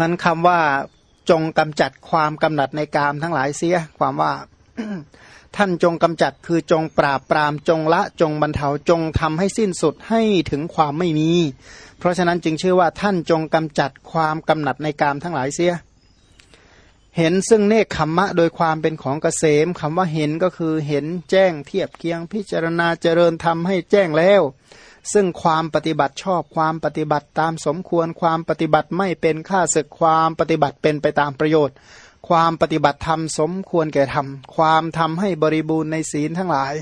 มันคำว่าจงกำจัดความกำหนัดในกามทั้งหลายเสีย ความว่าท่านจงกำจัดคือจงปราบปรามจงละจงบรรเทาจงทำให้สิ้นสุดให้ถึงความไม่มี เพราะฉะนั้นจึงชื่อว่าท่านจงกำจัดความกำหนัดในกามทั้งหลายเสีย เห็นซึ่งเนคขมมะโดยความเป็นของเกษมคำว่าเห็นก็คือเห็นแจ้งเทียบเคียงพิจารณาเจริญทำให้แจ้งแล้ว ซึ่งความปฏิบัติชอบความปฏิบัติตามสมควรความปฏิบัติไม่เป็นค่าศึกความปฏิบัติเป็นไปตามประโยชน์ ความปฏิบัติธรรมสมควรแก่ธรรมความทำให้บริบูรณ์ในศีลทั้งหลาย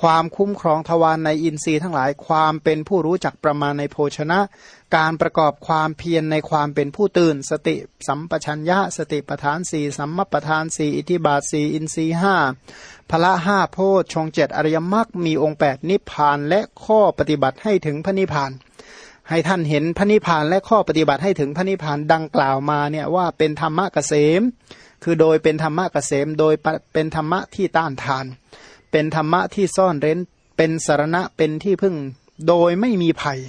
ความคุ้มครองทวารในอินทรีย์ทั้งหลาย ความเป็นผู้รู้จักประมาณในโภชนะ การประกอบความเพียรในความเป็นผู้ตื่น สติสัมปชัญญะ สติปทานสี่สัมมปทานสี่อิทิบาทสี่อินทรีห้าพละห้าโพชฌงเจ็ดอริยมรรคมีองค์แปดนิพพานและข้อปฏิบัติให้ถึงพระนิพพาน ให้ท่านเห็นพระนิพพานและข้อปฏิบัติให้ถึงพระนิพพานดังกล่าวมาเนี่ยว่าเป็นธรรมะเกษม คือโดยเป็นธรรมะเกษม โดยเป็นธรรมะที่ต้านทาน เป็นธรรมะที่ซ่อนเร้นเป็นสารณะเป็นที่พึ่งโดยไม่มีภัย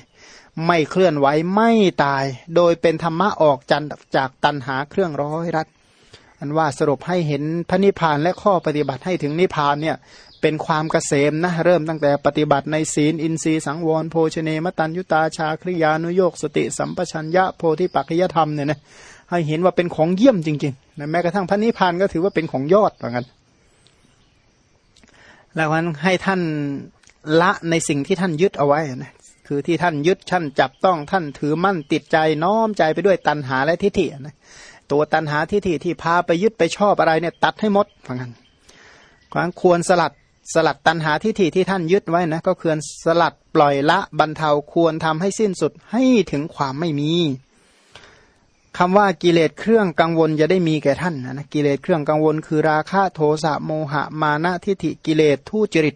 ไม่เคลื่อนไหวไม่ตาย โดยเป็นธรรมะออกจันจากตันหาเครื่องร้อยรัดอันว่าสรุปให้เห็นพระนิพพานและข้อปฏิบัติให้ถึงนิพพานเนี่ยเป็นความเกษมนะเริ่มตั้งแต่ปฏิบัติในศีลอินทรีย์สังวรโภชเนมตัญยุตาชาคริยานุโยกสติสัมปชัญญะโพธิปัจจยธรรมเนี่ยนะให้เห็นว่าเป็นของเยี่ยมจริงๆนะแม้กระทั่งพระนิพพานก็ถือว่าเป็นของยอดเหมือนกันแล้วนั้นให้ท่านละในสิ่งที่ท่านยึดเอาไว้นะ คือที่ท่านยึดท่านจับต้องท่านถือมั่นติดใจน้อมใจไปด้วยตัณหาและทิฏฐินะตัวตันหาทิฏฐิที่พาไปยึดไปชอบอะไรเนี่ยตัดให้หมดฟังกันความควรสลัดสลัดตันหาทิฏฐิที่ท่านยึดไว้นะก็ควรสลัดปล่อยละบรรเทาควรทำให้สิ้นสุดให้ถึงความไม่มีคำว่ากิเลสเครื่องกังวลจะได้มีแก่ท่านนะกิเลสเครื่องกังวลคือราคะโทสะโมหะมานะทิฏฐิกิเลสทุจริต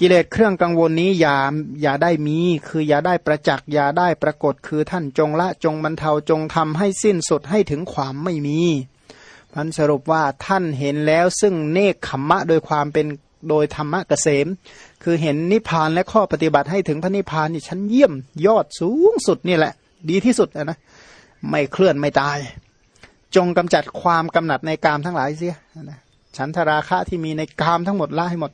กิเลสเครื่องกังวลนี้อย่าอย่าได้มี คืออย่าได้ประจักษ์อย่าได้ปรากฏคือท่านจงละจงบรรเทาจงทำให้สิ้นสุดให้ถึงความไม่มีพันสรุปว่าท่านเห็นแล้วซึ่งเนคขมมะโดยความเป็นโดยธรรมะเกษม คือเห็นนิพพานและข้อปฏิบัติให้ถึงพระนิพพานนี่ชั้นเยี่ยมยอดสูงสุดนี่แหละ ดีที่สุดนะไม่เคลื่อนไม่ตาย จงกำจัดความกำหนัดในกามทั้งหลายเสียนะฉันทราคะที่มีในกามทั้งหมดละให้หมด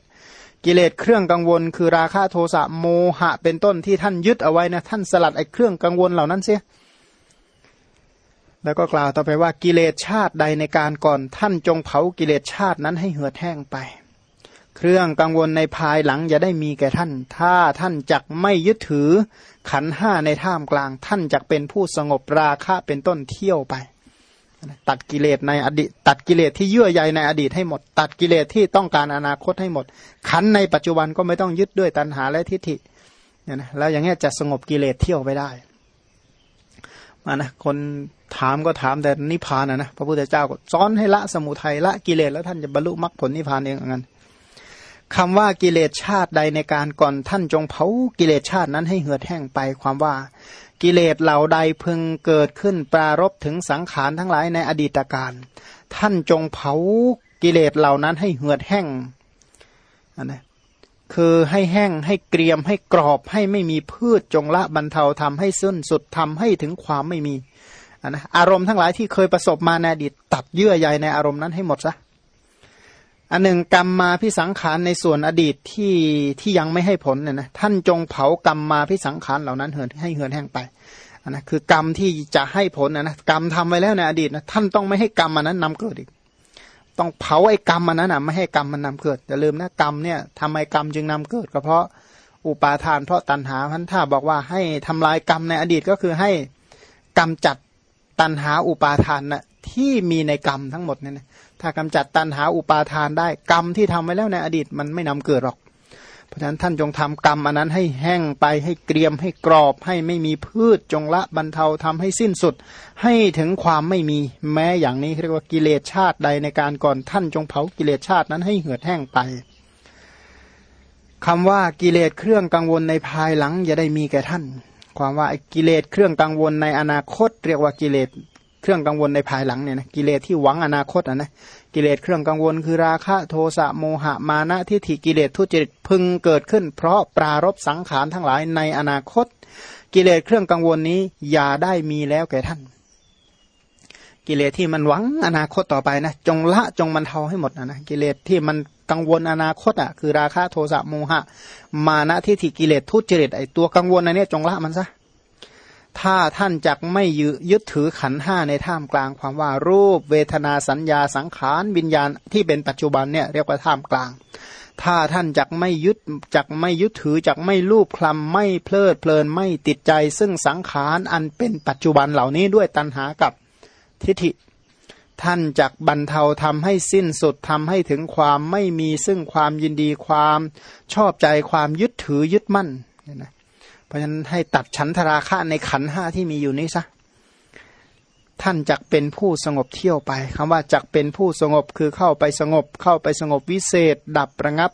กิเลสเครื่องกังวล คือราคะโทสะโมหะ เป็นต้นที่ท่านยึดเอาไว้นะท่านสลัดไอ้เครื่องกังวลเหล่านั้นเสียแล้วก็กล่าวต่อไปว่ากิเลสชาติใดในการก่อนท่านจงเผากิเลสชาตินั้นให้เหือดแห้งไป เครื่องกังวลในภายหลังอย่าได้มีแก่ท่าน ถ้าท่านจักไม่ยึดถือขันห้าในท่ามกลาง ท่านจักเป็นผู้สงบราคะเป็นต้นเที่ยวไป ตัดกิเลสในอดีต ตัดกิเลสที่เยื่อใยในอดีตให้หมด ตัดกิเลสที่ต้องการอนาคตให้หมด ขันในปัจจุบันก็ไม่ต้องยึดด้วยตัณหาและทิฏฐิเนี่ยนะแล้วอย่างนี้จะสงบกิเลสเที่ยวไปได้มานะคนถามก็ถามแต่นิพพานนะนะพระพุทธเจ้าก็สอนให้ละสมุทัยละกิเลสแล้วท่านจะบรรลุมรรคผลนิพพานเองเหมือนกันคำว่ากิเลสชาติใดในการก่อนท่านจงเผากิเลสชาตินั้นให้เหือดแห้งไปความว่า กิเลสเหล่าใดพึงเกิดขึ้นปรารบถึงสังขารทั้งหลายในอดีตการท่านจงเผากิเลสเหล่านั้นให้เหือดแห้งนนะคือให้แห้งให้เกรียมให้กรอบให้ไม่มีพืชจงละบรรเทาทำให้สิ้นสุดทำให้ถึงความไม่มีนะอารมณ์ทั้งหลายที่เคยประสบมาในอดีตตัดเยื่อใยในอารมณ์นั้นให้หมดซะ อันหนึ่งกรรมมาพิสังขารในส่วนอดีตที่ที่ยังไม่ให้ผลเนี่ยนะท่านจงเผากรรมมาพิสังขารเหล่านั้นเหินให้เหินแห้งไปนะคือกรรมที่จะให้ผลนะนะกรรมทำไว้แล้วในอดีตนะท่านต้องไม่ให้กรรมมันนั้นนำเกิดอีก ต้องเผาไอ้กรรมมันนั้นนะไม่ให้กรรมมันนำเกิดอย่าลืมนะกรรมเนี่ยทำไมกรรมจึงนำเกิด ก็เพราะอุปาทานเพราะตัณหาพันถ้าบอกว่าให้ทำลายกรรมในอดีตก็คือให้กรรมจัดตัณหาอุปาทานนะ ที่มีในกรรมทั้งหมดเนี่ยนะถ้ากำจัดตันหาอุปาทานได้กรรมที่ทำไว้แล้วในอดีตมันไม่นำเกิดหรอก เพราะฉะนั้นท่านจงทำกรรมอันนั้นให้แห้งไปให้เกรียมให้กรอบให้ไม่มีพืชจงละบรรเทาทำให้สิ้นสุด ให้ถึงความไม่มีแม้อย่างนี้เรียกว่ากิเลสชาติใดในการก่อนท่านจงเผากิเลสชาตินั้นให้เหือดแห้งไปคำว่ากิเลสเครื่องกังวลในภายหลังอย่าได้มีแก่ท่าน ความว่ากิเลสเครื่องกังวลในอนาคต เรียกว่ากิเลส เครื่องกังวลในภายหลังเนี่ยนะกิเลสที่หวังอนาคตอะนะกิเลสเครื่องกังวลคือราคะโทสะโมหะมานะทิฏฐิกิเลสทุจริตพึงเกิดขึ้น เพราะปรารบสังขารทั้งหลายในอนาคต กิเลสเครื่องกังวลนี้อย่าได้มีแล้วแก่ท่าน กิเลสที่มันหวังอนาคตต่อไปนะจงละจงมันเทาให้หมดนะนะกิเลสที่มันกังวลอนาคตอะคือราคะโทสะโมหะ มานะทิฏฐิกิเลสทุจริตไอตัวกังวลอันนี้จงละมันซะ ถ้าท่านจักไม่ยึดถือขันห้าในท่ามกลางความว่ารูปเวทนาสัญญาสังขารวิญญาณที่เป็นปัจจุบันเนี่ยเรียกว่าท่ามกลาง ถ้าท่านจักไม่ยึดจักไม่ยึดถือจักไม่ลูบคลำไม่เพลิดเพลินไม่ติดใจ ซึ่งสังขารอันเป็นปัจจุบันเหล่านี้ด้วยตัณหากับทิฏฐิ ท่านจักบรรเทาทำให้สิ้นสุดทำให้ถึงความไม่มีซึ่งความยินดีความชอบใจความยึดถือยึดมั่นเนี่ยนะ เพราะฉะนั้นให้ตัดฉันทราคะในขันห้าที่มีอยู่นี้ซะท่านจักเป็นผู้สงบเที่ยวไปคำว่าจักเป็นผู้สงบคือเข้าไปสงบ เข้าไปสงบวิเศษ ดับประงับ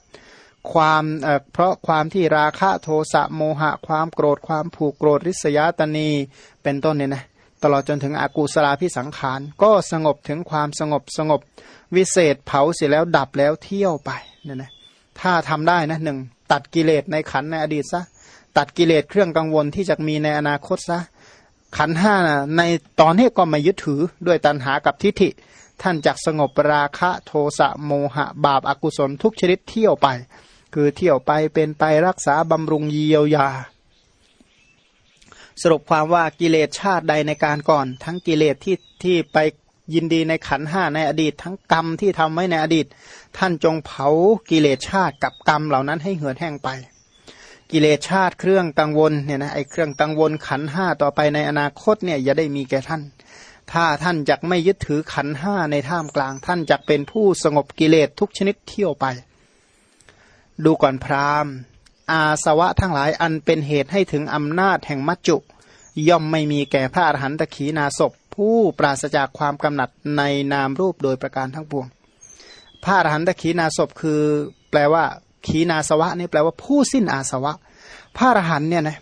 ความเเพราะความที่ราคะโทสะโมหะ ความโกรธความผูกโกรธริษยาตนีเป็นต้นเนี่ยนะตลอดจนถึงอากูสลาพิสังขาร ก็สงบถึงความสงบสงบ วิเศษเผาเสร็จแล้วดับแล้วเที่ยวไปเนี่ยนะถ้าทำได้นะหนึ่งตัดกิเลสในขันในอดีตซะ ตัดกิเลสเครื่องกังวลที่จะมีในอนาคตซะขันห้าในตอนนี้ก็ม่ยึดถือด้วยตัณหากับทิฏฐิ ท่านจักสงบราคะโทสะโมหะ บาปอากุศลทุกชนิดเที่ยวไป คือเที่ยวไปเป็นไปรักษาบำรุงเยียวยา สรุปความว่ากิเลสชาติใดในการก่อน ทั้งกิเลสที่ที่ไปยินดีในขันห้าในอดีต ทั้งกรรมที่ทำไว้ในอดีต ท่านจงเผากิเลสชาติกับกรรมเหล่านั้นให้เหือดแห้งไป กิเลสชาติเครื่องกังวลเนี่ยนะไอเครื่องกังวลขันห้าต่อไปในอนาคตเนี่ยอย่าได้มีแก่ท่าน ถ้าท่านจักไม่ยึดถือขันห้าในท่ามกลาง ท่านจักเป็นผู้สงบกิเลสทุกชนิดเที่ยวไป ดูก่อนพราหมณ์ อาสวะทั้งหลายอันเป็นเหตุให้ถึงอำนาจแห่งมัจจุ ย่อมไม่มีแก่พระอรหันตขีนาศพผู้ปราศจากความกำหนัดในนามรูปโดยประการทั้งปวง พระอรหันตขีนาศพคือแปลว่า ขีนาสวะนี่แปลว่าผู้สิ้นอาสวะ พระอรหันเนี่ยนะ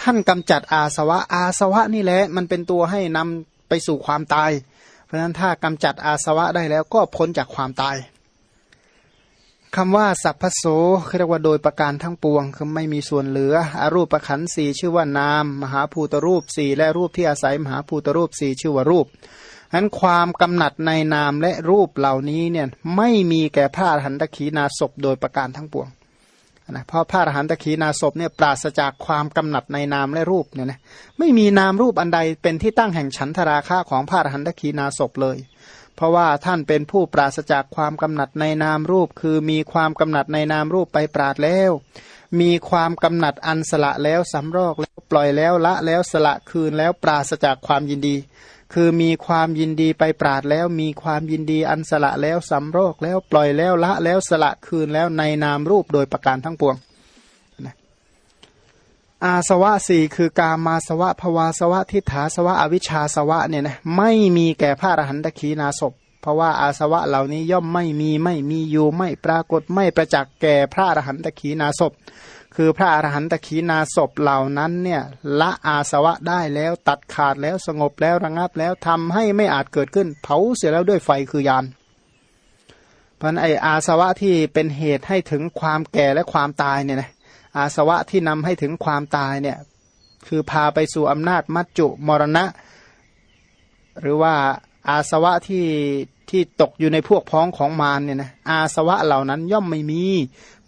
ท่านกำจัดอาสวะ อาสวะนี่แหละมันเป็นตัวให้นำไปสู่ความตาย เพราะฉะนั้นถ้ากำจัดอาสวะได้แล้วก็พ้นจากความตายคำว่าสัพพโสเรียกว่าโดยประการทั้งปวง คือไม่มีส่วนเหลืออรูปประขันสี่ชื่อว่านาม มหาภูตรูปสี่และรูปที่อาศัยมหาภูตรูปสี่ชื่อว่ารูป นั้นความกำหนัดในนามและรูปเหล่านี้เนี่ยไม่มีแก่พระอรหันตขีนาศพโดยประการทั้งปวงนะเพราะพระอรหันตขีนาศพเนี่ยปราศจากความกำหนัดในนามและรูปเนี่ยนะไม่มีนามรูปอันใดเป็นที่ตั้งแห่งฉันทราคะของพระอรหันตขีนาศพเลย เพราะว่าท่านเป็นผู้ปราศจากความกำหนัดในนามรูป คือมีความกำหนัดในนามรูปไปปราดแล้ว มีความกำหนัดอันสละแล้วสำรอกแล้วปล่อยแล้วละแล้วสละคืนแล้วปราศจากความยินดี คือมีความยินดีไปปราดแล้ว มีความยินดีอันสละแล้วสำโรคแล้วปล่อยแล้วละแล้วสละคืนแล้วในนามรูปโดยประการทั้งปวงนะอาสวะสี่คือกามาสวะภวาสวะทิฏฐาสวะอวิชชาสวะเนี่ยนะไม่มีแก่พระอรหันตขีนาศพเพราะว่าอาสวะเหล่านี้ย่อมไม่มีไม่มีอยู่ไม่ปรากฏไม่ประจักษ์แก่พระอรหันตขีนาศพ คือพระอรหันตขีนาศพเหล่านั้นเนี่ยละอาสวะได้แล้วตัดขาดแล้วสงบแล้วระงับแล้วทำให้ไม่อาจเกิดขึ้น เผาเสียแล้วด้วยไฟคือยานเพราะไออาสวะที่เป็นเหตุให้ถึงความแก่และความตายเนี่ยนะอาสวะที่นำให้ถึงความตายเนี่ยคือพาไปสู่อำนาจมัจจุมรณะ หรือว่าอาสวะที่ ที่ตกอยู่ในพวกพ้องของมารเนี่ยนะอาสวะเหล่านั้นย่อมไม่มี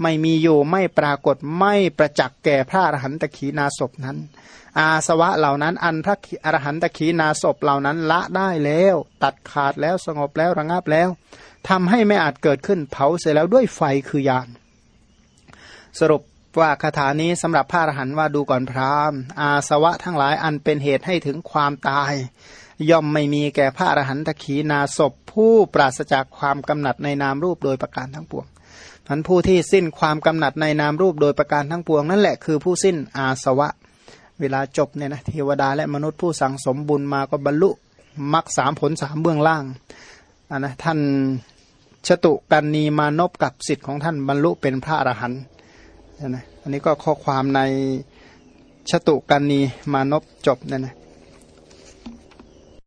ไม่มีอยู่ไม่ปรากฏไม่ประจักษ์แก่พระอรหันตขีนาศพนั้น อาสวะเหล่านั้นอันพระอรหันตขีนาศพเหล่านั้นละได้แล้ว ตัดขาดแล้วสงบแล้วระงับแล้วทำให้ไม่อาจเกิดขึ้นเผาเสร็จแล้วด้วยไฟคือยานสรุป ว่าคาถานี้สำหรับพระอรหันต์ว่าดูก่อนพรามอาสวะทั้งหลายอันเป็นเหตุให้ถึงความตาย ย่อมไม่มีแก่พระอรหันตขีนาศพผู้ปราศจากความกำหนัดในนามรูปโดยประการทั้งปวงพันผู้ที่สิ้นความกำหนัดในนามรูปโดยประการทั้งปวง นั่นแหละคือผู้สิ้นอาสวะ เวลาจบเนี่ยนะเทวดาและมนุษย์ผู้สั่งสมบุญมาก็บรรลุมรรคสามผลสามเบื้องล่างอันนะท่านชตุกันนีมานพกับสิทธิ์ของท่านบรรลุเป็นพระอรหันต์ นะอันนี้ก็ข้อความในชตุกันนีมานพจบเนี่ยนะ